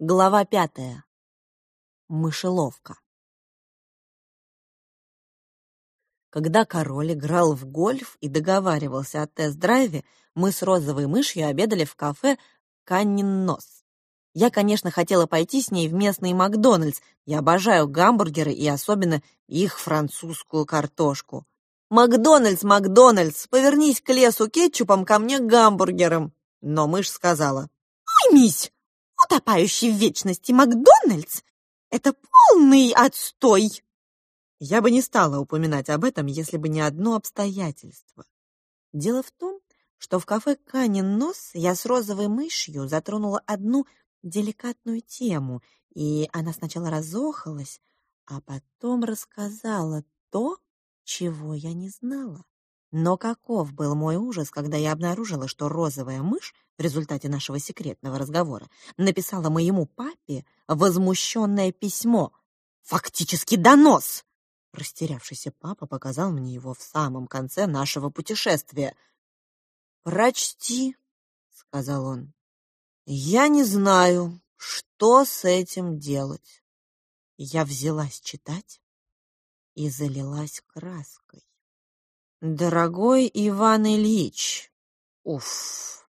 Глава пятая. Мышеловка. Когда король играл в гольф и договаривался о тест-драйве, мы с розовой мышью обедали в кафе «Каннин нос». Я, конечно, хотела пойти с ней в местный Макдональдс. Я обожаю гамбургеры и особенно их французскую картошку. «Макдональдс, Макдональдс, повернись к лесу кетчупом, ко мне гамбургером!» Но мышь сказала «Уймись!» Утопающий в вечности Макдональдс — это полный отстой. Я бы не стала упоминать об этом, если бы не одно обстоятельство. Дело в том, что в кафе «Канин нос» я с розовой мышью затронула одну деликатную тему, и она сначала разохалась, а потом рассказала то, чего я не знала. Но каков был мой ужас, когда я обнаружила, что розовая мышь в результате нашего секретного разговора написала моему папе возмущенное письмо, фактически донос. Растерявшийся папа показал мне его в самом конце нашего путешествия. «Прочти», — сказал он. «Я не знаю, что с этим делать». Я взялась читать и залилась краской. Дорогой Иван Ильич, уф.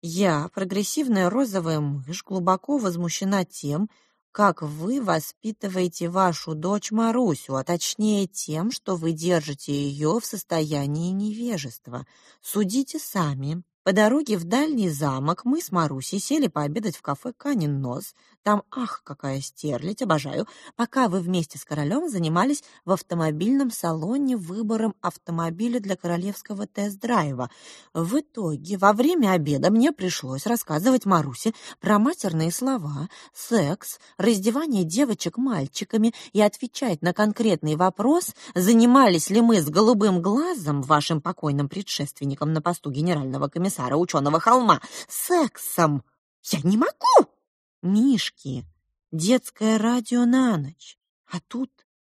Я, прогрессивная розовая мышь, глубоко возмущена тем, как вы воспитываете вашу дочь Марусю, а точнее тем, что вы держите ее в состоянии невежества. Судите сами. По дороге в дальний замок мы с Марусей сели пообедать в кафе «Канин нос». Там, ах, какая стерлядь, обожаю, пока вы вместе с королем занимались в автомобильном салоне выбором автомобиля для королевского тест-драйва. В итоге, во время обеда мне пришлось рассказывать Марусе про матерные слова, секс, раздевание девочек мальчиками и отвечать на конкретный вопрос, занимались ли мы с голубым глазом, вашим покойным предшественником на посту генерального комиссара ученого холма, сексом. Я не могу! Мишки, детское радио на ночь. А тут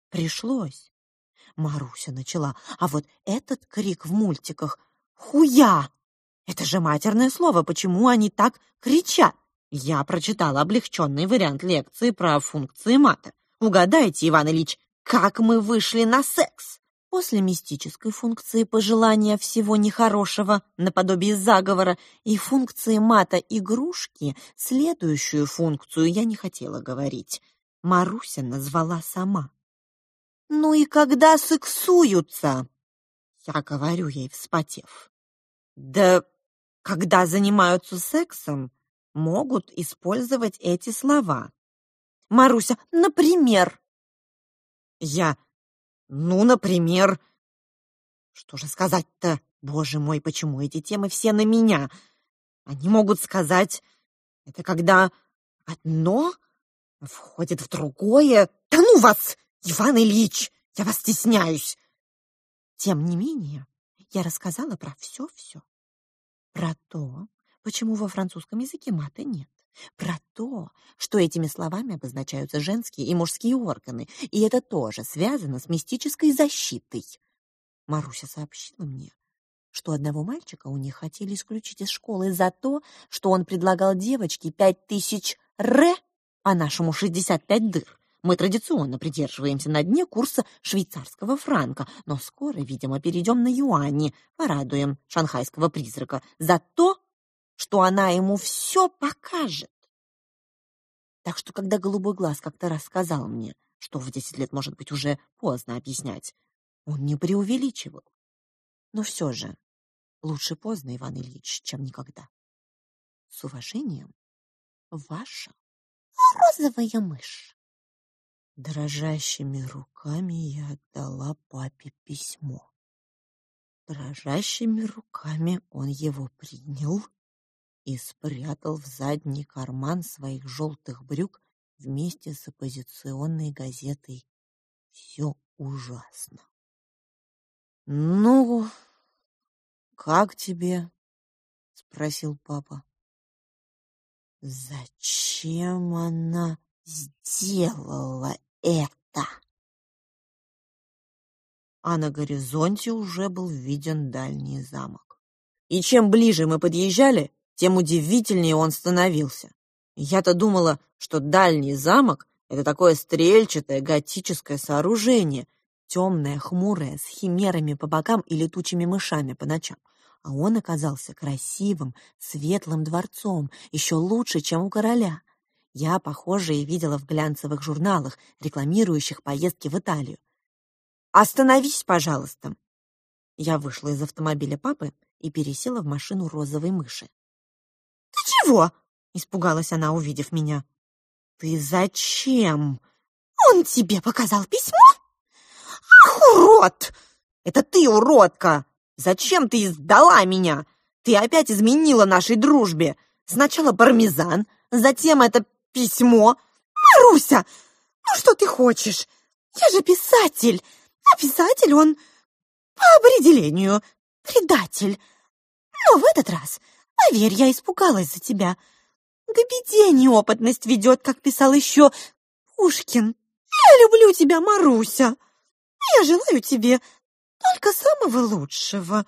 пришлось. Маруся начала, а вот этот крик в мультиках «Хуя!» Это же матерное слово, почему они так кричат? Я прочитала облегченный вариант лекции про функции мата. Угадайте, Иван Ильич, как мы вышли на секс? После мистической функции пожелания всего нехорошего, наподобие заговора, и функции мата-игрушки, следующую функцию я не хотела говорить. Маруся назвала сама. «Ну и когда сексуются?» Я говорю ей, вспотев. «Да когда занимаются сексом, могут использовать эти слова». «Маруся, например?» Я ну, например... Что же сказать-то? Боже мой, почему эти темы все на меня? Они могут сказать... Это когда одно входит в другое. Да ну вас, Иван Ильич! Я вас стесняюсь! Тем не менее, я рассказала про все-все. Про то, почему во французском языке мата нет про то, что этими словами обозначаются женские и мужские органы, и это тоже связано с мистической защитой. Маруся сообщила мне, что одного мальчика у них хотели исключить из школы за то, что он предлагал девочке пять тысяч ре, а нашему шестьдесят пять дыр. Мы традиционно придерживаемся на дне курса швейцарского франка, но скоро, видимо, перейдем на юани, порадуем шанхайского призрака за то, что она ему все покажет. Так что, когда голубой глаз как-то рассказал мне, что в десять лет, может быть, уже поздно объяснять, он не преувеличивал. Но все же лучше поздно, Иван Ильич, чем никогда. С уважением, ваша розовая мышь. Дрожащими руками я отдала папе письмо. Дрожащими руками он его принял и спрятал в задний карман своих желтых брюк вместе с оппозиционной газетой «Все ужасно». «Ну, как тебе?» — спросил папа. «Зачем она сделала это?» А на горизонте уже был виден дальний замок. И чем ближе мы подъезжали, тем удивительнее он становился. Я-то думала, что дальний замок — это такое стрельчатое готическое сооружение, темное, хмурое, с химерами по бокам и летучими мышами по ночам. А он оказался красивым, светлым дворцом, еще лучше, чем у короля. Я, похоже, и видела в глянцевых журналах, рекламирующих поездки в Италию. «Остановись, пожалуйста!» Я вышла из автомобиля папы и пересела в машину розовой мыши. «Ты чего?» — испугалась она, увидев меня. «Ты зачем?» «Он тебе показал письмо?» «Ах, урод! Это ты, уродка! Зачем ты сдала меня? Ты опять изменила нашей дружбе. Сначала пармезан, затем это письмо. Маруся, ну что ты хочешь? Я же писатель, а писатель он по определению предатель. Но в этот раз, поверь, я испугалась за тебя. К беде неопытность ведет, как писал еще Пушкин. Я люблю тебя, Маруся. Я желаю тебе только самого лучшего.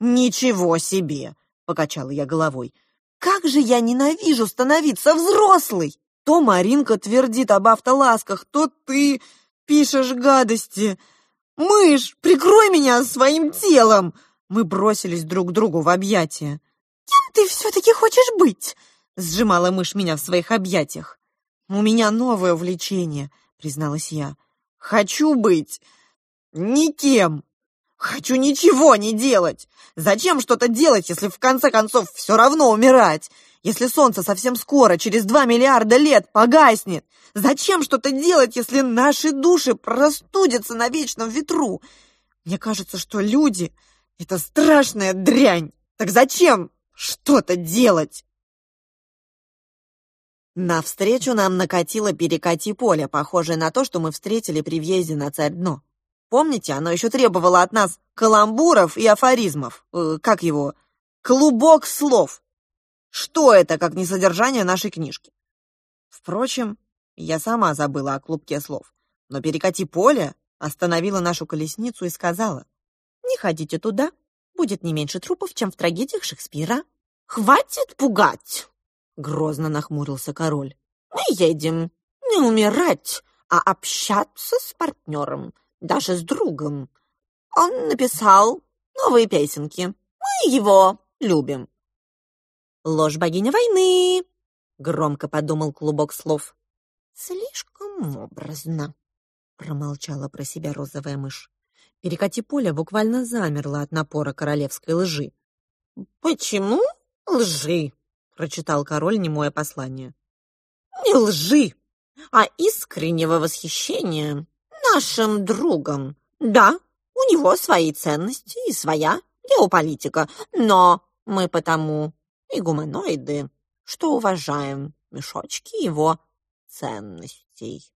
Ничего себе, покачала я головой. Как же я ненавижу становиться взрослой! То Маринка твердит об автоласках, то ты пишешь гадости. Мышь, прикрой меня своим телом! Мы бросились друг к другу в объятия. «Кем ты все-таки хочешь быть?» — сжимала мышь меня в своих объятиях. «У меня новое увлечение», — призналась я. «Хочу быть никем. Хочу ничего не делать. Зачем что-то делать, если в конце концов все равно умирать? Если солнце совсем скоро, через два миллиарда лет, погаснет? Зачем что-то делать, если наши души простудятся на вечном ветру? Мне кажется, что люди — это страшная дрянь. Так зачем что-то делать? Навстречу нам накатило перекати поле, похожее на то, что мы встретили при въезде на царь дно. Помните, оно еще требовало от нас каламбуров и афоризмов. Э, как его? Клубок слов. Что это, как не содержание нашей книжки? Впрочем, я сама забыла о клубке слов. Но перекати поле остановила нашу колесницу и сказала, «Не ходите туда, будет не меньше трупов, чем в трагедиях Шекспира». «Хватит пугать!» — грозно нахмурился король. «Мы едем не умирать, а общаться с партнером даже с другом. Он написал новые песенки. Мы его любим. «Ложь богиня войны!» — громко подумал клубок слов. «Слишком образно», — промолчала про себя розовая мышь. Перекати поле буквально замерла от напора королевской лжи. «Почему лжи?» — прочитал король немое послание. «Не лжи, а искреннего восхищения нашим другом. Да, у него свои ценности и своя геополитика, но мы потому и гуманоиды, что уважаем мешочки его ценностей.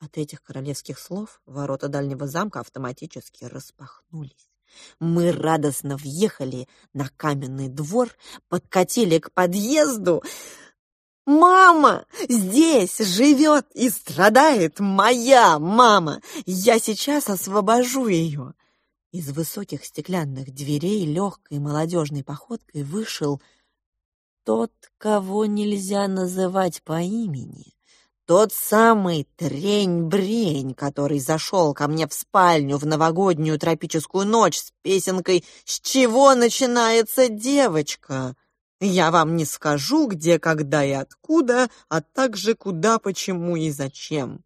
От этих королевских слов ворота дальнего замка автоматически распахнулись. Мы радостно въехали на каменный двор, подкатили к подъезду, «Мама! Здесь живет и страдает моя мама! Я сейчас освобожу ее!» Из высоких стеклянных дверей легкой молодежной походкой вышел тот, кого нельзя называть по имени. Тот самый трень-брень, который зашел ко мне в спальню в новогоднюю тропическую ночь с песенкой «С чего начинается девочка?» Я вам не скажу, где, когда и откуда, а также куда, почему и зачем.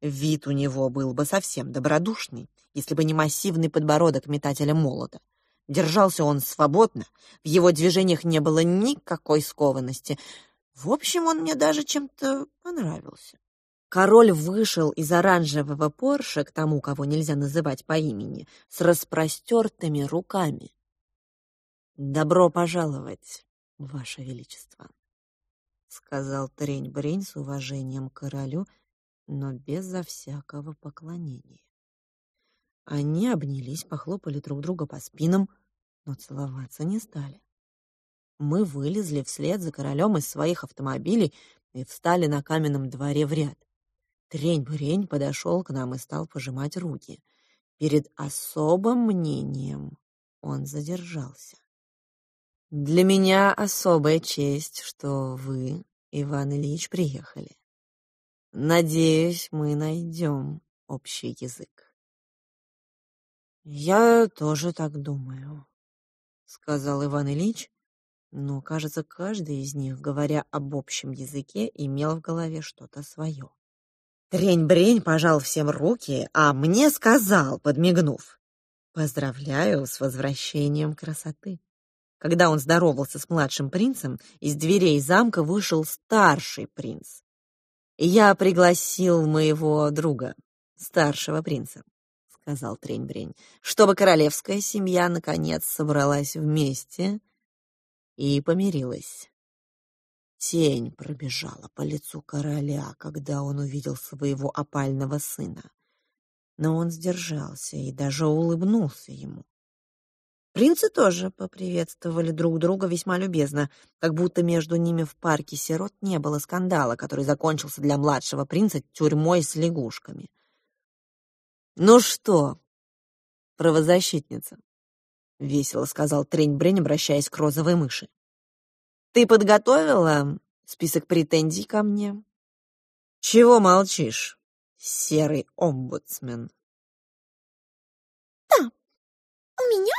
Вид у него был бы совсем добродушный, если бы не массивный подбородок метателя молота. Держался он свободно, в его движениях не было никакой скованности. В общем, он мне даже чем-то понравился. Король вышел из оранжевого Порше к тому, кого нельзя называть по имени, с распростертыми руками. «Добро пожаловать!» Ваше Величество, — сказал Трень-Брень с уважением к королю, но безо всякого поклонения. Они обнялись, похлопали друг друга по спинам, но целоваться не стали. Мы вылезли вслед за королем из своих автомобилей и встали на каменном дворе в ряд. Трень-брень подошел к нам и стал пожимать руки. Перед особым мнением он задержался. Для меня особая честь, что вы Иван Ильич приехали. Надеюсь, мы найдем общий язык. Я тоже так думаю, сказал Иван Ильич, но, кажется, каждый из них, говоря об общем языке, имел в голове что-то свое. Трень-брень пожал всем руки, а мне сказал, подмигнув, «Поздравляю с возвращением красоты». Когда он здоровался с младшим принцем, из дверей замка вышел старший принц, «Я пригласил моего друга, старшего принца», — сказал Трень-Брень, «чтобы королевская семья наконец собралась вместе и помирилась». Тень пробежала по лицу короля, когда он увидел своего опального сына. Но он сдержался и даже улыбнулся ему. Принцы тоже поприветствовали друг друга весьма любезно, как будто между ними в парке сирот не было скандала, который закончился для младшего принца тюрьмой с лягушками. «Ну что, правозащитница?» — весело сказал Трень-Брень, обращаясь к розовой мыши. «Ты подготовила список претензий ко мне?» «Чего молчишь, серый омбудсмен?» «Да, у меня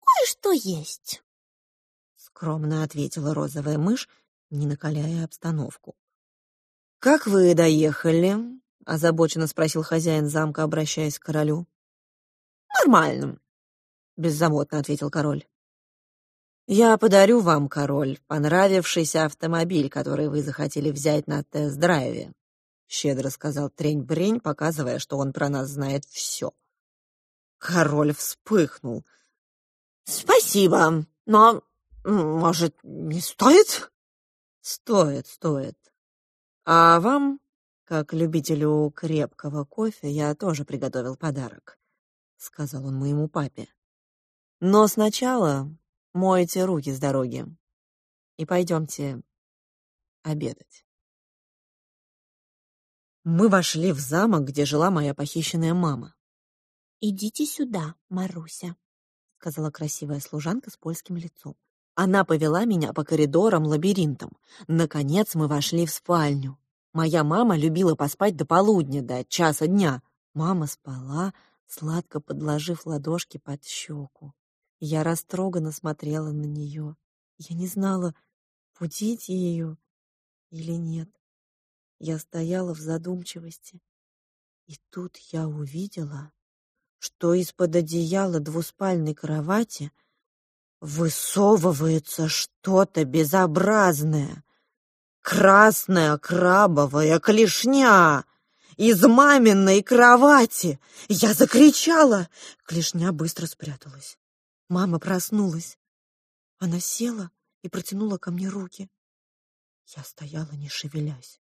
кое-что есть», — скромно ответила розовая мышь, не накаляя обстановку. «Как вы доехали?» — озабоченно спросил хозяин замка, обращаясь к королю. «Нормально», — беззаботно ответил король. «Я подарю вам, король, понравившийся автомобиль, который вы захотели взять на тест-драйве», — щедро сказал Трень-Брень, показывая, что он про нас знает все. Король вспыхнул — «Спасибо, но, может, не стоит?» «Стоит, стоит. А вам, как любителю крепкого кофе, я тоже приготовил подарок», — сказал он моему папе. «Но сначала мойте руки с дороги и пойдемте обедать». Мы вошли в замок, где жила моя похищенная мама. «Идите сюда, Маруся», сказала красивая служанка с польским лицом. Она повела меня по коридорам, лабиринтам. Наконец мы вошли в спальню. Моя мама любила поспать до полудня, до часа дня. Мама спала, сладко подложив ладошки под щеку. Я растроганно смотрела на нее. Я не знала, будить ее или нет. Я стояла в задумчивости. И тут я увидела что из-под одеяла двуспальной кровати высовывается что-то безобразное. Красная крабовая клешня из маминой кровати. Я закричала. Клешня быстро спряталась. Мама проснулась. Она села и протянула ко мне руки. Я стояла, не шевелясь.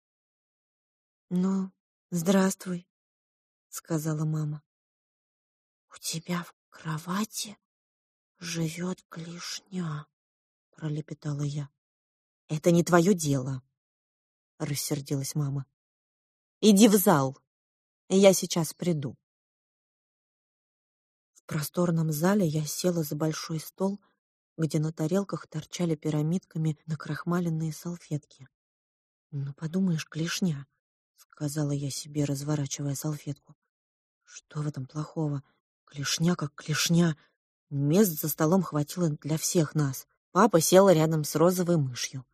«Ну, здравствуй», — сказала мама. «У тебя в кровати живет клешня», — пролепетала я. «Это не твое дело», — рассердилась мама. «Иди в зал, я сейчас приду». В просторном зале я села за большой стол, где на тарелках торчали пирамидками накрахмаленные салфетки. «Ну, подумаешь, клешня», — сказала я себе, разворачивая салфетку. «Что в этом плохого? Клешня как клешня. Мест за столом хватило для всех нас. Папа сел рядом с розовой мышью.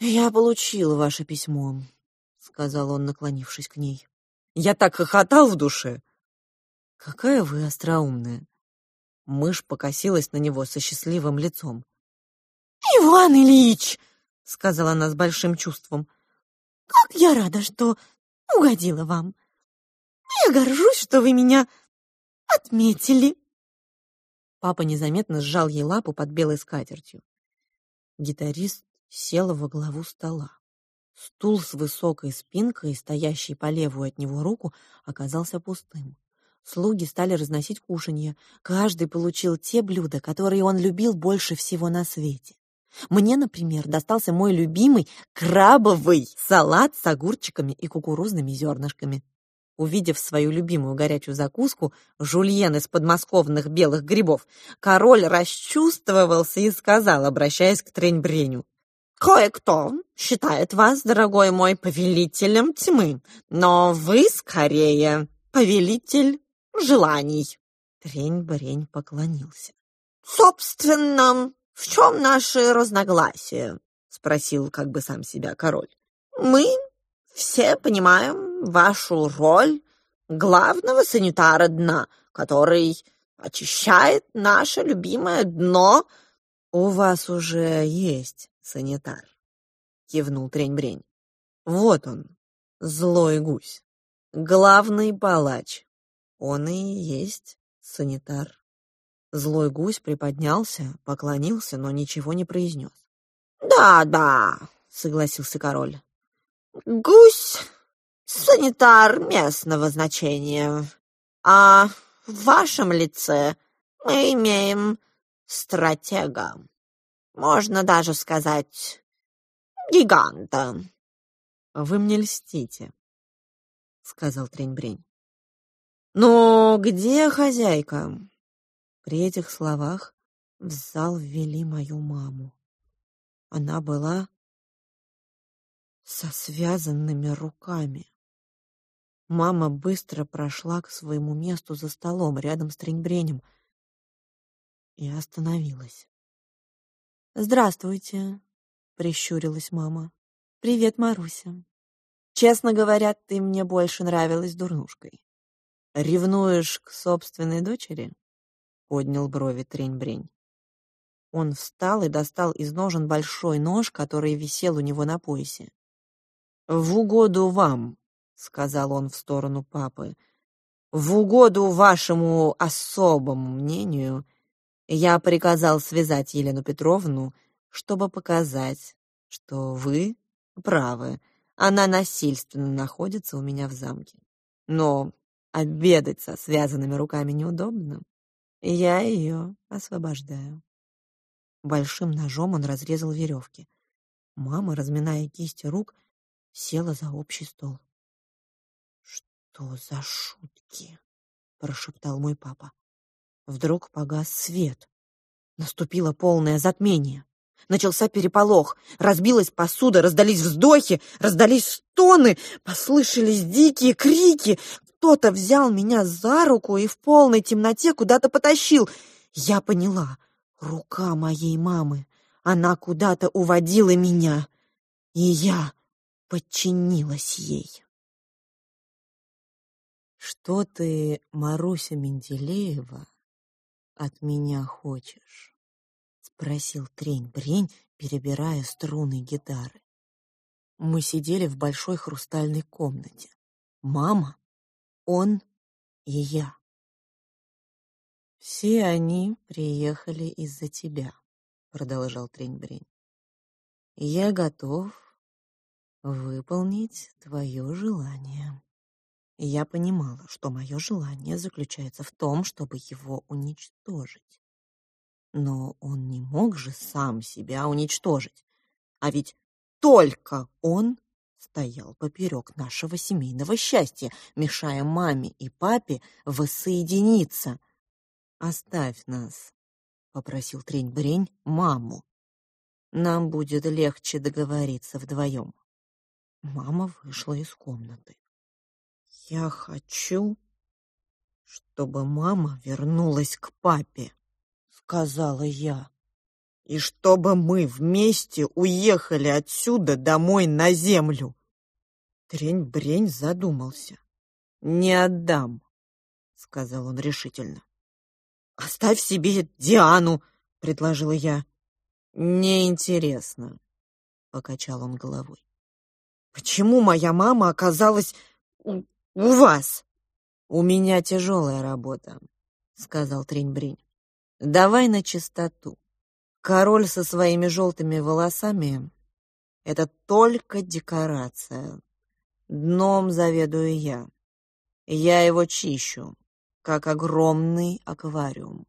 «Я получил ваше письмо», — сказал он, наклонившись к ней. «Я так хохотал в душе!» «Какая вы остроумная!» Мышь покосилась на него со счастливым лицом. «Иван Ильич!» — сказала она с большим чувством. «Как я рада, что угодила вам! Я горжусь, что вы меня отметили!» Папа незаметно сжал ей лапу под белой скатертью. Гитарист сел во главу стола. Стул с высокой спинкой, стоящий по левую от него руку, оказался пустым. Слуги стали разносить кушанье. Каждый получил те блюда, которые он любил больше всего на свете. Мне, например, достался мой любимый крабовый салат с огурчиками и кукурузными зернышками. Увидев свою любимую горячую закуску, жульен из подмосковных белых грибов, король расчувствовался и сказал, обращаясь к Треньбреню, Кое-кто считает вас, дорогой мой, повелителем тьмы, но вы скорее повелитель желаний. Трень-брень поклонился. Собственно, в чем наши разногласия? Спросил как бы сам себя король. Мы все понимаем вашу роль главного санитара дна, который очищает наше любимое дно. У вас уже есть санитар, кивнул Трень-Брень. Вот он, злой гусь, главный палач. Он и есть санитар. Злой гусь приподнялся, поклонился, но ничего не произнес. «Да, да», — согласился король. «Гусь — санитар местного значения, а в вашем лице мы имеем стратега. Можно даже сказать гиганта». «Вы мне льстите», — сказал Трень-Брень. «Но где хозяйка?» При этих словах в зал ввели мою маму. Она была со связанными руками. Мама быстро прошла к своему месту за столом рядом с Треньбренем и остановилась. «Здравствуйте», — прищурилась мама. «Привет, Маруся. Честно говоря, ты мне больше нравилась дурнушкой. Ревнуешь к собственной дочери?» — поднял брови Трень-Брень. Он встал и достал из ножен большой нож, который висел у него на поясе. «В угоду вам», — сказал он в сторону папы, — «в угоду вашему особому мнению, я приказал связать Елену Петровну, чтобы показать, что вы правы, она насильственно находится у меня в замке. Но обедать со связанными руками неудобно. Я ее освобождаю. Большим ножом он разрезал веревки. Мама, разминая кисти рук, села за общий стол. «Что за шутки?» — прошептал мой папа. Вдруг погас свет. Наступило полное затмение. Начался переполох. Разбилась посуда, раздались вздохи, раздались стоны, послышались дикие крики. Кто-то взял меня за руку и в полной темноте куда-то потащил. Я поняла. Рука моей мамы. Она куда-то уводила меня. И я подчинилась ей. «Что ты, Маруся Менделеева, от меня хочешь?» — спросил Трень-Брень, перебирая струны гитары. Мы сидели в большой хрустальной комнате. Мама, он и я. «Все они приехали из-за тебя», — продолжал Трень-Брень. «Я готов выполнить твое желание». Я понимала, что мое желание заключается в том, чтобы его уничтожить. Но он не мог же сам себя уничтожить. А ведь только он стоял поперек нашего семейного счастья, мешая маме и папе воссоединиться. «Оставь нас», — попросил Трень-Брень маму. «Нам будет легче договориться вдвоем». Мама вышла из комнаты. «Я хочу, чтобы мама вернулась к папе», — сказала я и чтобы мы вместе уехали отсюда домой на землю. Трень-брень задумался. «Не отдам», — сказал он решительно. «Оставь себе Диану», — предложила я. «Неинтересно», — покачал он головой. «Почему моя мама оказалась у, вас?» «У меня тяжелая работа», — сказал Трень-брень. «Давай на чистоту. Король со своими желтыми волосами — это только декорация. Дном заведую я. Я его чищу, как огромный аквариум.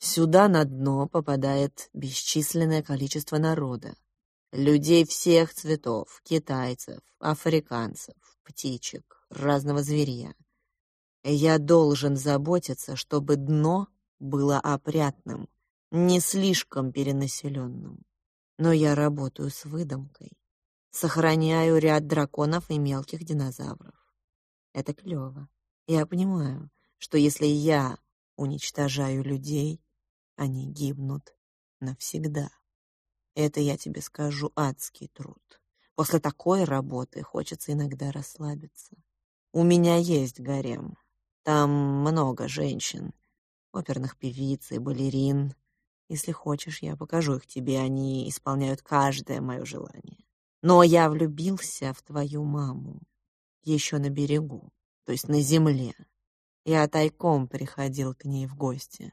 Сюда на дно попадает бесчисленное количество народа. Людей всех цветов, китайцев, африканцев, птичек, разного зверя. Я должен заботиться, чтобы дно было опрятным, не слишком перенаселенным. Но я работаю с выдумкой. Сохраняю ряд драконов и мелких динозавров. Это клево. Я понимаю, что если я уничтожаю людей, они гибнут навсегда. Это, я тебе скажу, адский труд. После такой работы хочется иногда расслабиться. У меня есть гарем. Там много женщин, оперных певиц и балерин. Если хочешь, я покажу их тебе, они исполняют каждое мое желание. Но я влюбился в твою маму еще на берегу, то есть на земле. Я тайком приходил к ней в гости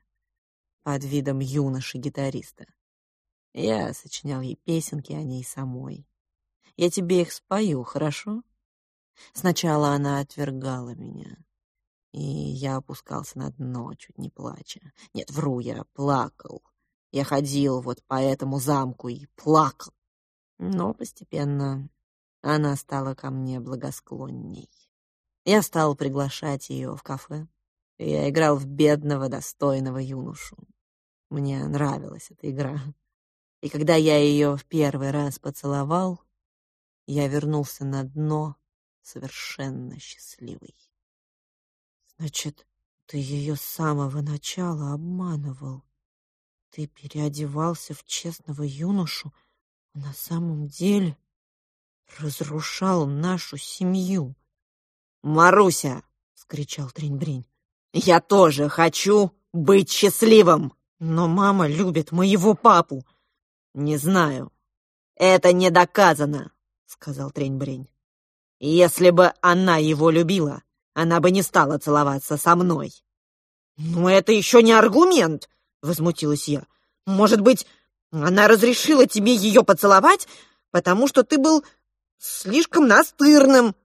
под видом юноши-гитариста. Я сочинял ей песенки о ней самой. Я тебе их спою, хорошо? Сначала она отвергала меня, и я опускался на дно, чуть не плача. Нет, вру, я плакал. Я ходил вот по этому замку и плакал. Но постепенно она стала ко мне благосклонней. Я стал приглашать ее в кафе. Я играл в бедного, достойного юношу. Мне нравилась эта игра. И когда я ее в первый раз поцеловал, я вернулся на дно совершенно счастливый. Значит, ты ее с самого начала обманывал. Ты переодевался в честного юношу, а на самом деле разрушал нашу семью. «Маруся!» — скричал Тринь-Бринь. «Я тоже хочу быть счастливым!» «Но мама любит моего папу!» «Не знаю. Это не доказано», — сказал Трень-Брень. «Если бы она его любила, она бы не стала целоваться со мной». «Но это еще не аргумент», — возмутилась я. «Может быть, она разрешила тебе ее поцеловать, потому что ты был слишком настырным?»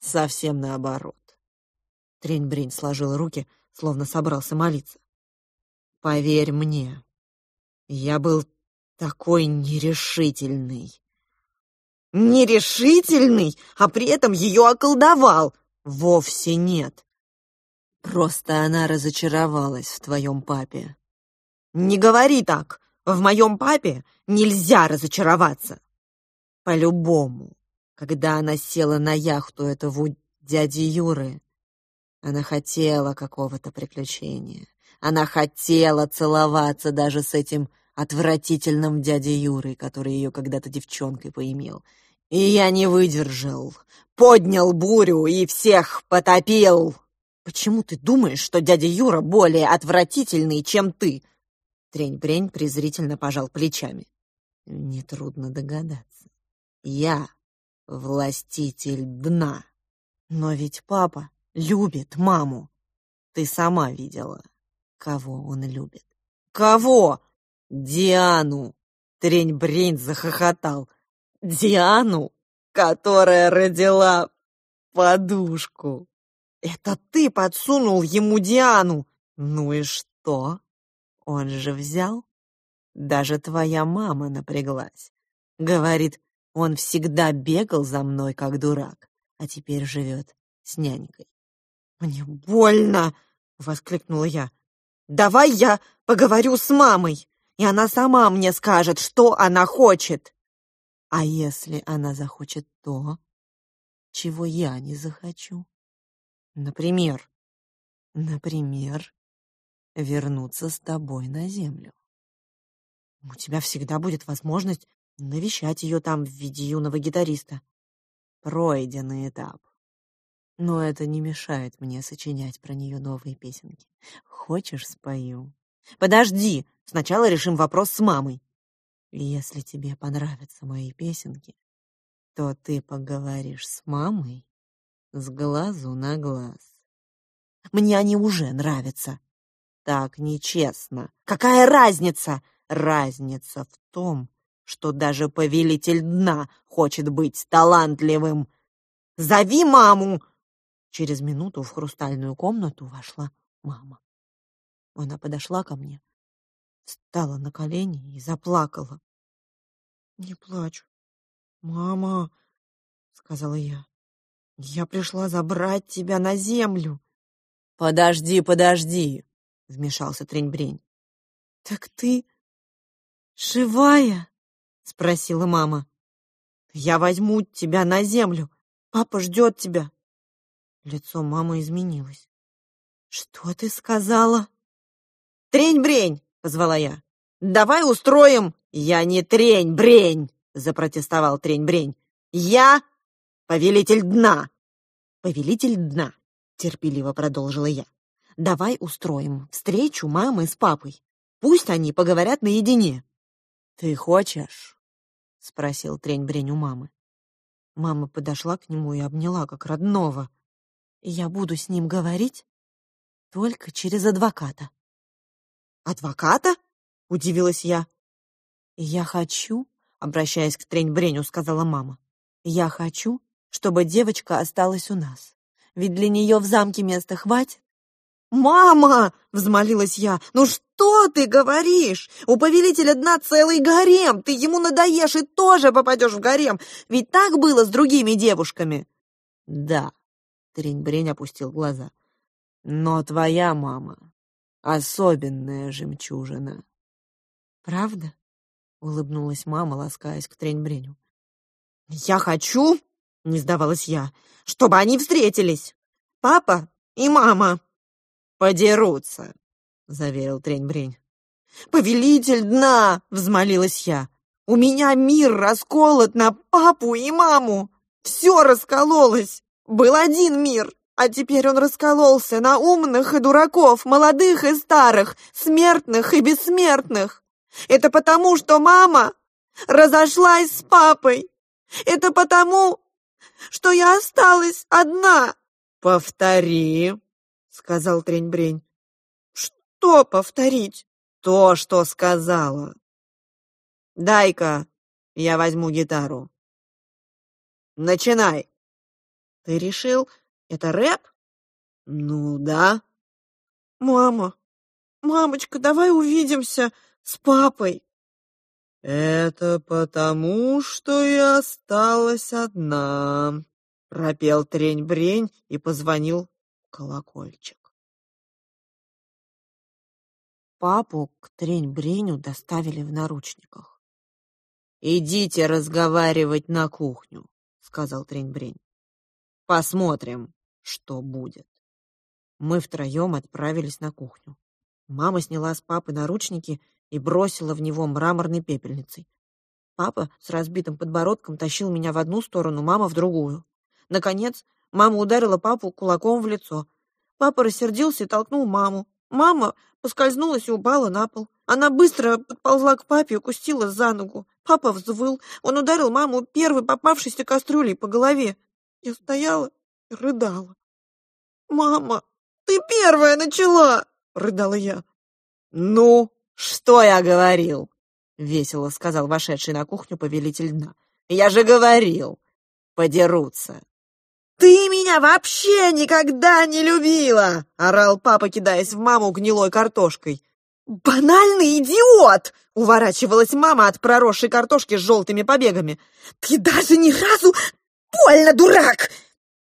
«Совсем наоборот». Трень-Брень сложил руки, словно собрался молиться. «Поверь мне, я был такой нерешительный. Нерешительный, а при этом ее околдовал? Вовсе нет. Просто она разочаровалась в твоем папе. Не говори так. В моем папе нельзя разочароваться. По-любому, когда она села на яхту этого дяди Юры, она хотела какого-то приключения. Она хотела целоваться даже с этим отвратительным дядей Юрой, который ее когда-то девчонкой поимел. И я не выдержал, поднял бурю и всех потопил. Почему ты думаешь, что дядя Юра более отвратительный, чем ты? Трень-брень презрительно пожал плечами. Нетрудно догадаться. Я властитель дна. Но ведь папа любит маму. Ты сама видела, кого он любит. Кого? Диану!» Трень-брень захохотал. «Диану, которая родила подушку!» «Это ты подсунул ему Диану!» «Ну и что? Он же взял?» Даже твоя мама напряглась. Говорит, он всегда бегал за мной, как дурак, а теперь живет с нянькой. «Мне больно!» — воскликнула я. «Давай я поговорю с мамой!» и она сама мне скажет, что она хочет. А если она захочет то, чего я не захочу? Например, например, вернуться с тобой на землю. У тебя всегда будет возможность навещать ее там в виде юного гитариста. Пройденный этап. Но это не мешает мне сочинять про нее новые песенки. Хочешь, спою? Подожди, сначала решим вопрос с мамой. Если тебе понравятся мои песенки, то ты поговоришь с мамой с глазу на глаз. Мне они уже нравятся. Так нечестно. Какая разница? Разница в том, что даже повелитель дна хочет быть талантливым. Зови маму. Через минуту в хрустальную комнату вошла мама. Она подошла ко мне, встала на колени и заплакала. «Не плачь, мама», — сказала я. «Я пришла забрать тебя на землю». «Подожди, подожди», — вмешался Трень-Брень. «Так ты живая?» — спросила мама. «Я возьму тебя на землю. Папа ждет тебя». Лицо мамы изменилось. «Что ты сказала?» «Трень-брень!» — позвала я. «Давай устроим...» «Я не трень-брень!» — запротестовал трень-брень. «Я повелитель дна!» «Повелитель дна!» — терпеливо продолжила я. «Давай устроим встречу мамы с папой. Пусть они поговорят наедине». «Ты хочешь?» — спросил трень-брень у мамы. Мама подошла к нему и обняла, как родного. «Я буду с ним говорить только через адвоката». «Адвоката?» — удивилась я. «Я хочу», — обращаясь к трень-бреню, сказала мама, «я хочу, чтобы девочка осталась у нас. Ведь для нее в замке места хватит». «Мама!» — взмолилась я. «Ну что ты говоришь? У повелителя дна целый гарем! Ты ему надоешь и тоже попадешь в гарем! Ведь так было с другими девушками!» «Да», — Трень-Брень опустил глаза. «Но твоя мама особенная жемчужина». «Правда?» — улыбнулась мама, ласкаясь к Трень-Бреню. «Я хочу!» — не сдавалась я. «Чтобы они встретились! Папа и мама!» «Подерутся!» — заверил Трень-Брень. «Повелитель дна!» — взмолилась я. «У меня мир расколот на папу и маму! Все раскололось! Был один мир, а теперь он раскололся на умных и дураков, молодых и старых, смертных и бессмертных! Это потому, что мама разошлась с папой! Это потому, что я осталась одна!» «Повтори!» — сказал Трень-Брень. «Что повторить?» «То, что сказала. Дай-ка, я возьму гитару. Начинай!» «Ты решил, это рэп?» «Ну, да». «Мама, мамочка, давай увидимся с папой». «Это потому, что я осталась одна», — пропел трень-брень и позвонил колокольчик. Папу к трень-бреню доставили в наручниках. «Идите разговаривать на кухню», — сказал трень-брень. «Посмотрим, что будет». Мы втроем отправились на кухню. Мама сняла с папы наручники и бросила в него мраморной пепельницей. Папа с разбитым подбородком тащил меня в одну сторону, мама в другую. Наконец, Мама ударила папу кулаком в лицо. Папа рассердился и толкнул маму. Мама поскользнулась и упала на пол. Она быстро подползла к папе и укусила за ногу. Папа взвыл. Он ударил маму первой попавшейся кастрюлей по голове. Я стояла и рыдала. «Мама, ты первая начала!» — рыдала я. «Ну, что я говорил?» — весело сказал вошедший на кухню повелитель дна. «Я же говорил, подерутся!» «Ты меня вообще никогда не любила!» — орал папа, кидаясь в маму гнилой картошкой. «Банальный идиот!» — уворачивалась мама от проросшей картошки с желтыми побегами. «Ты даже ни разу... Больно, дурак!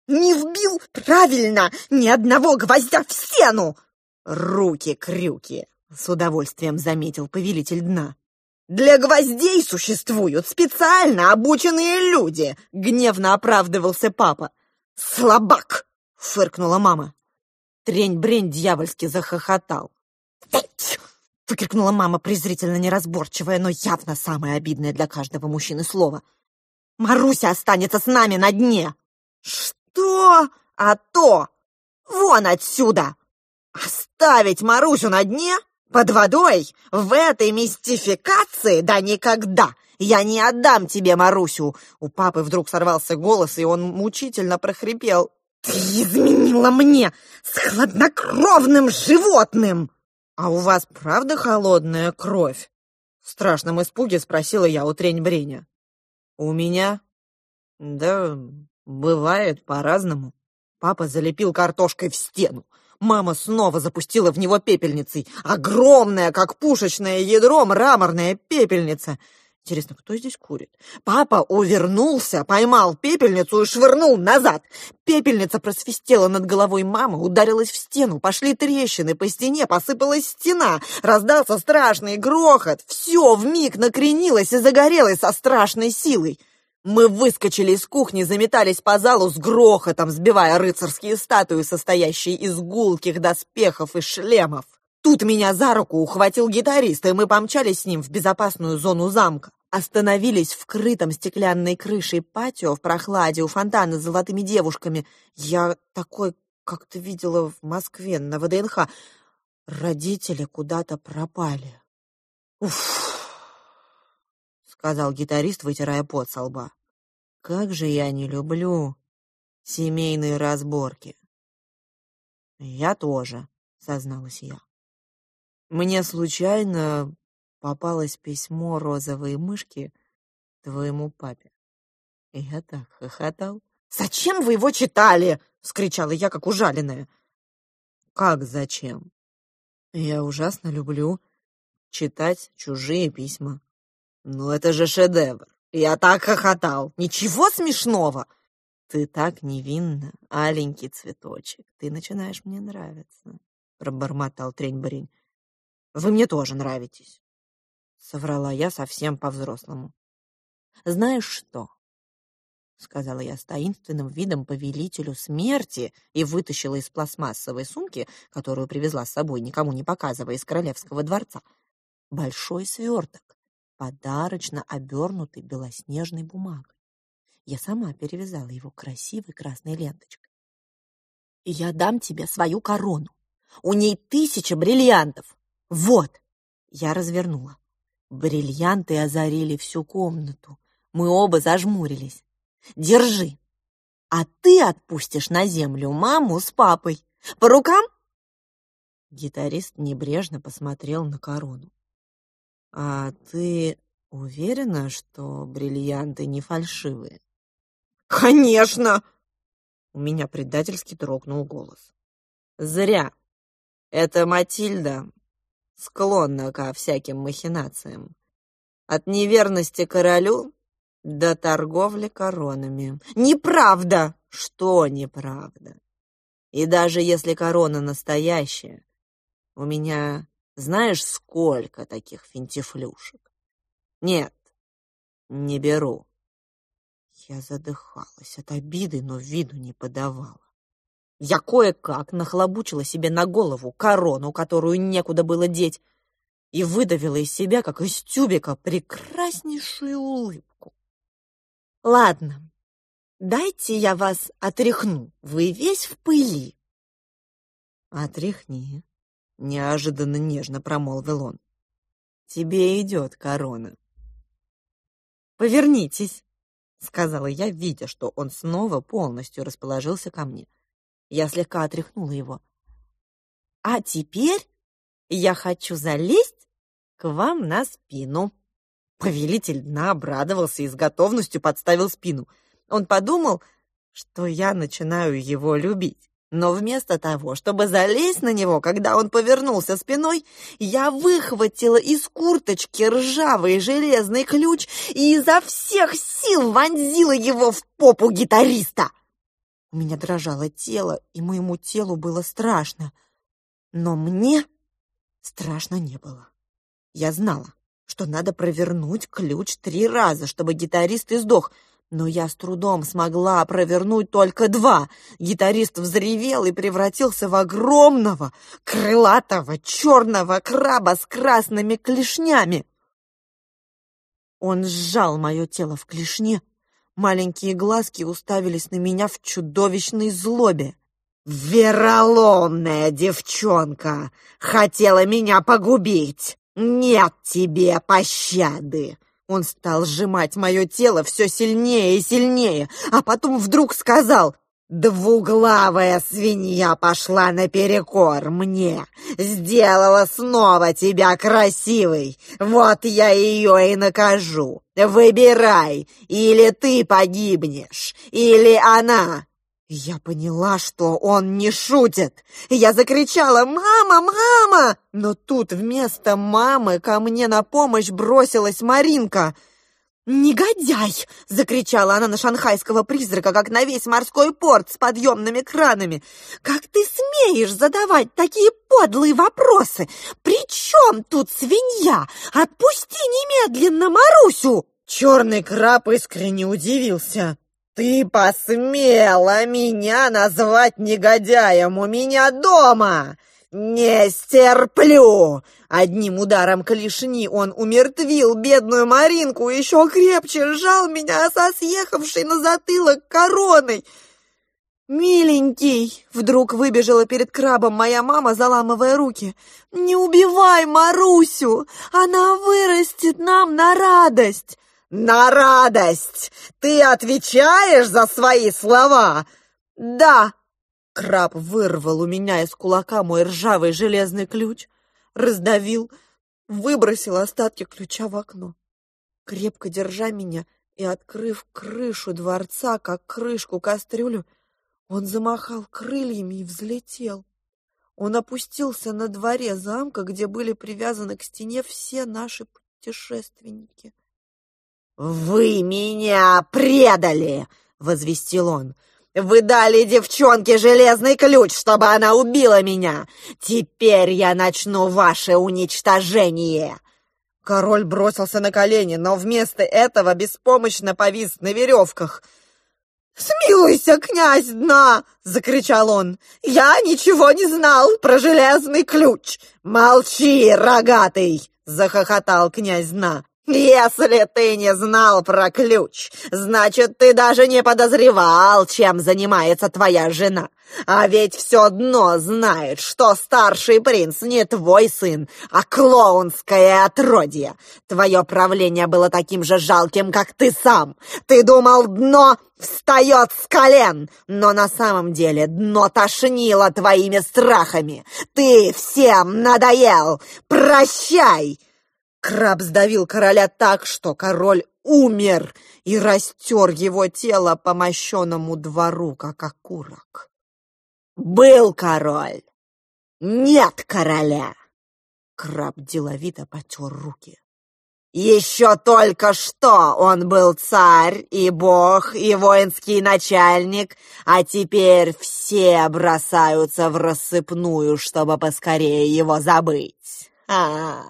Не вбил правильно ни одного гвоздя в стену!» «Руки-крюки!» — с удовольствием заметил повелитель дна. «Для гвоздей существуют специально обученные люди!» — гневно оправдывался папа. «Слабак!» — фыркнула мама. Трень-брень дьявольски захохотал. «Тать!» — выкрикнула мама, презрительно неразборчивая, но явно самое обидное для каждого мужчины слово. «Маруся останется с нами на дне!» «Что? А то! Вон отсюда! Оставить Марусю на дне? Под водой? В этой мистификации? Да никогда! Я не отдам тебе Марусю!» У папы вдруг сорвался голос, и он мучительно прохрипел. «Ты изменила мне с хладнокровным животным!» «А у вас правда холодная кровь?» В страшном испуге спросила я у трень-бреня. «У меня?» «Да, бывает по-разному». Папа залепил картошкой в стену. Мама снова запустила в него пепельницей. Огромная, как пушечное ядро, мраморная пепельница. Интересно, кто здесь курит? Папа увернулся, поймал пепельницу и швырнул назад. Пепельница просвистела над головой мамы, ударилась в стену, пошли трещины, по стене посыпалась стена, раздался страшный грохот. Все вмиг накренилось и загорелось со страшной силой. Мы выскочили из кухни, заметались по залу с грохотом, сбивая рыцарские статуи, состоящие из гулких доспехов и шлемов. Тут меня за руку ухватил гитарист, и мы помчались с ним в безопасную зону замка. Остановились в крытом стеклянной крышей патио в прохладе у фонтана с золотыми девушками. Я такой как-то видела в Москве на ВДНХ. Родители куда-то пропали. Уф, сказал гитарист, вытирая пот со лба. Как же я не люблю семейные разборки. Я тоже, созналась я. Мне случайно попалось письмо розовой мышки твоему папе. Я так хохотал. «Зачем вы его читали?» — вскричала я, как ужаленная. «Как зачем? Я ужасно люблю читать чужие письма. Ну, это же шедевр. Я так хохотал. Ничего смешного!» «Ты так невинна, аленький цветочек. Ты начинаешь мне нравиться», — пробормотал трень-барень. Вы мне тоже нравитесь. Соврала я совсем по-взрослому. Знаешь что? Сказала я с таинственным видом повелителю смерти и вытащила из пластмассовой сумки, которую привезла с собой, никому не показывая, из королевского дворца, большой сверток, подарочно обернутый белоснежной бумагой. Я сама перевязала его красивой красной ленточкой. Я дам тебе свою корону. У ней тысяча бриллиантов. Вот!» Я развернула. Бриллианты озарили всю комнату. Мы оба зажмурились. «Держи! А ты отпустишь на землю маму с папой. По рукам?» Гитарист небрежно посмотрел на корону. «А ты уверена, что бриллианты не фальшивые?» «Конечно!» У меня предательски дрогнул голос. «Зря. Это Матильда склонна ко всяким махинациям. От неверности королю до торговли коронами. Неправда! Что неправда? И даже если корона настоящая, у меня знаешь, сколько таких финтифлюшек? Нет, не беру. Я задыхалась от обиды, но виду не подавала. Я кое-как нахлобучила себе на голову корону, которую некуда было деть, и выдавила из себя, как из тюбика, прекраснейшую улыбку. «Ладно, дайте я вас отряхну, вы весь в пыли». «Отряхни», — неожиданно нежно промолвил он. «Тебе идет корона». «Повернитесь», — сказала я, видя, что он снова полностью расположился ко мне. Я слегка отряхнула его. А теперь я хочу залезть к вам на спину. Повелитель дна обрадовался и с готовностью подставил спину. Он подумал, что я начинаю его любить. Но вместо того, чтобы залезть на него, когда он повернулся спиной, я выхватила из курточки ржавый железный ключ и изо всех сил вонзила его в попу гитариста. У меня дрожало тело, и моему телу было страшно. Но мне страшно не было. Я знала, что надо провернуть ключ три раза, чтобы гитарист издох, но я с трудом смогла провернуть только два. Гитарист взревел и превратился в огромного, крылатого, черного краба с красными клешнями. Он сжал мое тело в клешне, Маленькие глазки уставились на меня в чудовищной злобе. «Вероломная девчонка! Хотела меня погубить! Нет тебе пощады!» Он стал сжимать мое тело все сильнее и сильнее, а потом вдруг сказал Двуглавая свинья пошла наперекор мне, сделала снова тебя красивой. Вот я ее и накажу. Выбирай, или ты погибнешь, или она. Я поняла, что он не шутит. Я закричала «Мама! Мама!» Но тут вместо мамы ко мне на помощь бросилась Маринка — «Негодяй!» — закричала она на шанхайского призрака, как на весь морской порт с подъемными кранами. «Как ты смеешь задавать такие подлые вопросы? При чем тут свинья? Отпусти немедленно Марусю!» Черный краб искренне удивился. «Ты посмела меня назвать негодяем у меня дома! Не стерплю!» Одним ударом клешни он умертвил бедную Маринку, еще крепче сжал меня со съехавшей на затылок короной. «Миленький!» — вдруг выбежала перед крабом моя мама, заламывая руки. «Не убивай Марусю! Она вырастет нам на радость!» «На радость! Ты отвечаешь за свои слова?» «Да!» Краб вырвал у меня из кулака мой ржавый железный ключ, раздавил, выбросил остатки ключа в окно. Крепко держа меня и открыв крышу дворца, как крышку кастрюлю, он замахал крыльями и взлетел. Он опустился на дворе замка, где были привязаны к стене все наши путешественники. «Вы меня предали!» — возвестил он. Вы дали девчонке железный ключ, чтобы она убила меня. Теперь я начну ваше уничтожение!» Король бросился на колени, но вместо этого беспомощно повис на веревках. «Смилуйся, князь дна!» — закричал он. «Я ничего не знал про железный ключ!» «Молчи, рогатый!» — захохотал князь дна. «Если ты не знал про ключ, значит, ты даже не подозревал, чем занимается твоя жена. А ведь все дно знает, что старший принц не твой сын, а клоунское отродье. Твое правление было таким же жалким, как ты сам. Ты думал, дно встает с колен, но на самом деле дно тошнило твоими страхами. Ты всем надоел. Прощай!» Краб сдавил короля так, что король умер и растер его тело по мощенному двору, как окурок. «Был король! Нет короля!» Краб деловито потер руки. «Еще только что он был царь и бог, и воинский начальник, а теперь все бросаются в рассыпную, чтобы поскорее его забыть. А,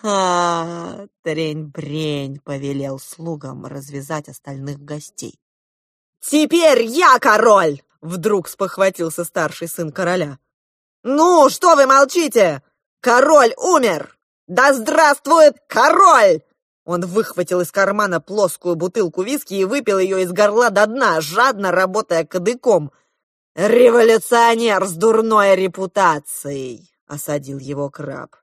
«Ха!» — трень-брень повелел слугам развязать остальных гостей. «Теперь я король!» — вдруг спохватился старший сын короля. «Ну, что вы молчите? Король умер! Да здравствует король!» Он выхватил из кармана плоскую бутылку виски и выпил ее из горла до дна, жадно работая кадыком. «Революционер с дурной репутацией!» — осадил его краб.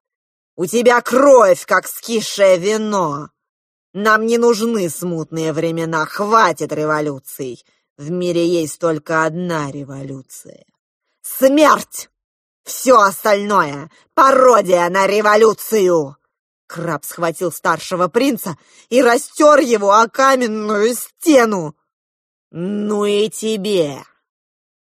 У тебя кровь, как скисшее вино. Нам не нужны смутные времена, хватит революций. В мире есть только одна революция. Смерть! Все остальное — пародия на революцию!» Краб схватил старшего принца и растер его о каменную стену. «Ну и тебе,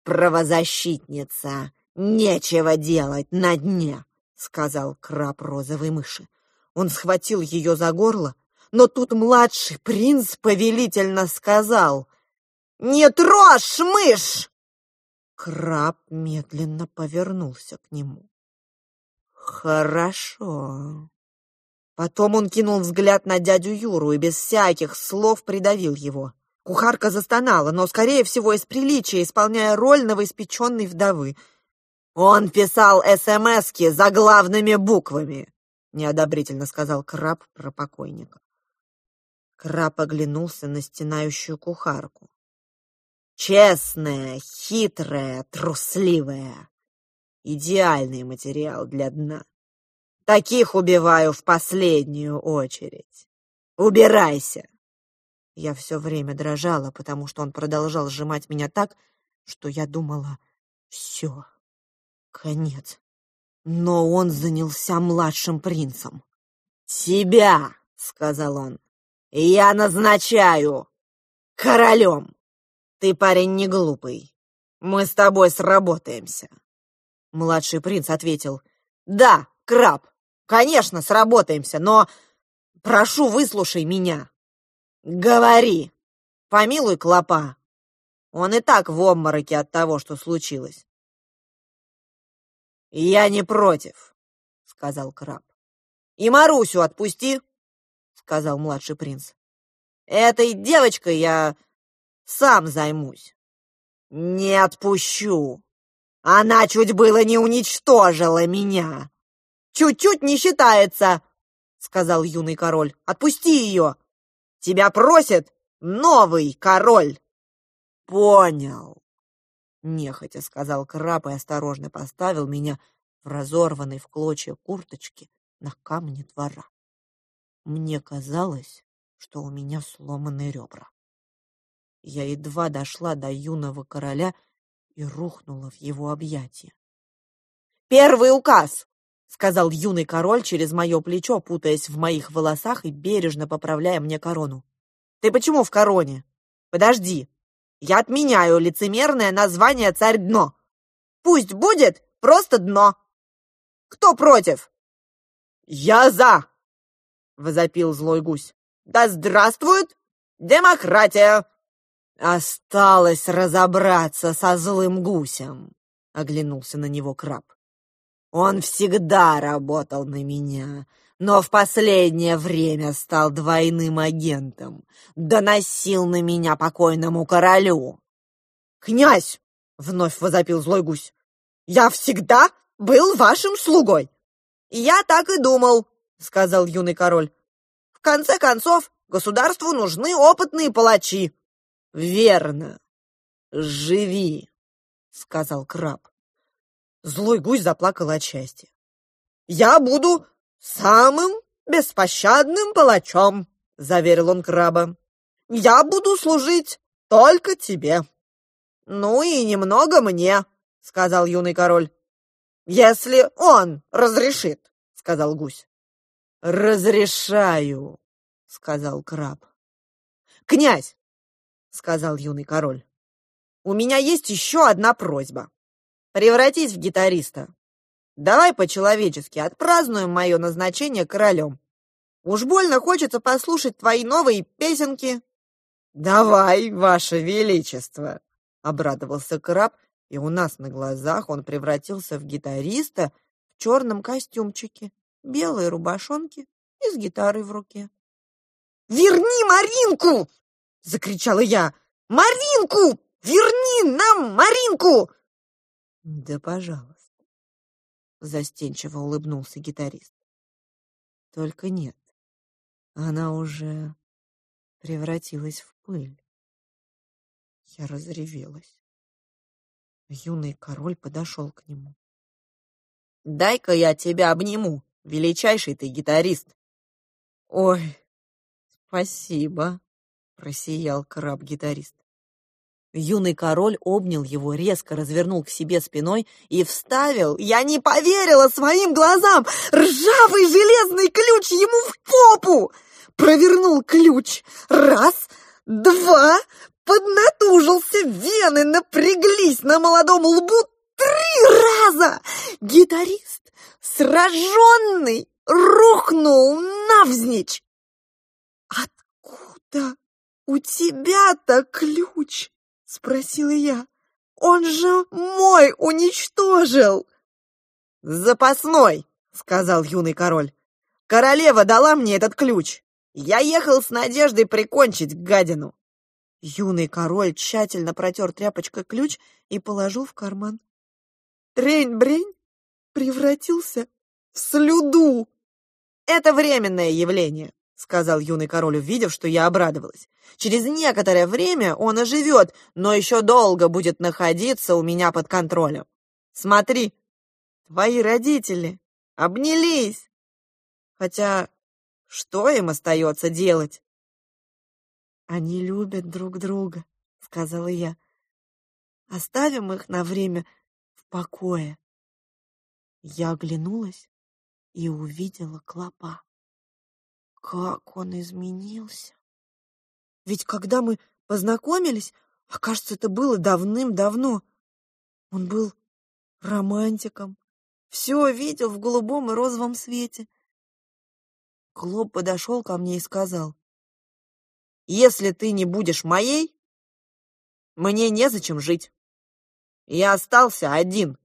правозащитница, нечего делать на дне!» Сказал краб розовой мыши. Он схватил ее за горло, но тут младший принц повелительно сказал «Не трожь, мышь!» Краб медленно повернулся к нему. «Хорошо». Потом он кинул взгляд на дядю Юру и без всяких слов придавил его. Кухарка застонала, но, скорее всего, из приличия, исполняя роль новоиспеченной вдовы — «Он писал СМСки заглавными буквами», — неодобрительно сказал Краб про покойника. Краб оглянулся на стенающую кухарку. «Честная, хитрая, трусливая. Идеальный материал для дна. Таких убиваю в последнюю очередь. Убирайся!» Я все время дрожала, потому что он продолжал сжимать меня так, что я думала «все». Конец. Но он занялся младшим принцем. «Тебя!» — сказал он. «Я назначаю королем! Ты парень не глупый. Мы с тобой сработаемся!» Младший принц ответил. «Да, краб, конечно, сработаемся, но прошу, выслушай меня. Говори, помилуй клопа. Он и так в обмороке от того, что случилось. «Я не против», — сказал краб. «И Марусю отпусти», — сказал младший принц. «Этой девочкой я сам займусь». «Не отпущу. Она чуть было не уничтожила меня». «Чуть-чуть не считается», — сказал юный король. «Отпусти ее. Тебя просит новый король». «Понял», — нехотя сказал краб и осторожно поставил меня в разорванной в клочья курточке на камне двора. Мне казалось, что у меня сломаны ребра. Я едва дошла до юного короля и рухнула в его объятия. «Первый указ!» — сказал юный король через мое плечо, путаясь в моих волосах и бережно поправляя мне корону. «Ты почему в короне? Подожди! Я отменяю лицемерное название «Царь Дно». Пусть будет просто Дно. Кто против?» «Я за!» — возопил злой гусь. «Да здравствует демократия!» «Осталось разобраться со злым гусем», — оглянулся на него краб. «Он всегда работал на меня, но в последнее время стал двойным агентом, доносил на меня покойному королю». «Князь!» — вновь возопил злой гусь. «Я всегда был вашим слугой!» «Я так и думал», — сказал юный король. «В конце концов, государству нужны опытные палачи». «Верно. Живи», — сказал краб. Злой гусь заплакал от счастья. «Я буду самым беспощадным палачом», — заверил он краба. «Я буду служить только тебе». «Ну и немного мне», — сказал юный король. «Если он разрешит», — сказал гусь. «Разрешаю», — сказал краб. «Князь», — сказал юный король, — «у меня есть еще одна просьба. Превратись в гитариста. Давай по-человечески отпразднуем мое назначение королем. Уж больно хочется послушать твои новые песенки». «Давай, ваше величество», — обрадовался краб и у нас на глазах он превратился в гитариста в черном костюмчике, белой рубашонке и с гитарой в руке. «Верни Маринку!» — закричала я. «Маринку! Верни нам Маринку!» «Да, пожалуйста», — застенчиво улыбнулся гитарист. «Только нет, она уже превратилась в пыль». Я разревелась. Юный король подошел к нему. «Дай-ка я тебя обниму, величайший ты гитарист!» «Ой, спасибо!» — просиял краб-гитарист. Юный король обнял его, резко развернул к себе спиной и вставил, я не поверила своим глазам, ржавый железный ключ ему в попу! Провернул ключ. Раз, два, поднатужился, вены напряглись на молодом лбу три раза. Гитарист, сраженный, рухнул навзничь. «Откуда у тебя-то ключ?» — спросила я. «Он же мой уничтожил!» «Запасной!» — сказал юный король. «Королева дала мне этот ключ. Я ехал с надеждой прикончить гадину. Юный король тщательно протер тряпочкой ключ и положил в карман. Трень-брень превратился в слюду. «Это временное явление», — сказал юный король, увидев, что я обрадовалась. «Через некоторое время он оживет, но еще долго будет находиться у меня под контролем. Смотри, твои родители обнялись. Хотя что им остается делать?» «Они любят друг друга», — сказала я. «Оставим их на время в покое». Я оглянулась и увидела клопа. Как он изменился! Ведь когда мы познакомились, а кажется, это было давным-давно, он был романтиком, все видел в голубом и розовом свете. Клоп подошел ко мне и сказал, «Если ты не будешь моей, мне незачем жить. Я остался один».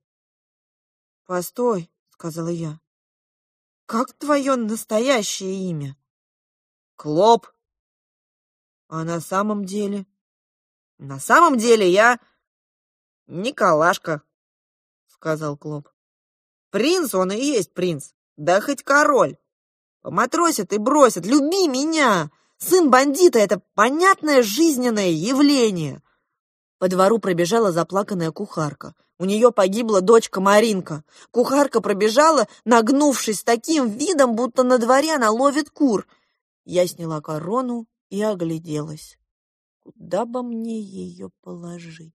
«Постой», — сказала я, «как твое настоящее имя?» «Клоп». «А на самом деле?» «На самом деле я Николашка», — сказал Клоп. «Принц он и есть принц, да хоть король. Поматросят и бросят, люби меня! Сын бандита — это понятное жизненное явление!» По двору пробежала заплаканная кухарка. У нее погибла дочка Маринка. Кухарка пробежала, нагнувшись таким видом, будто на дворе она ловит кур. Я сняла корону и огляделась. Куда бы мне ее положить?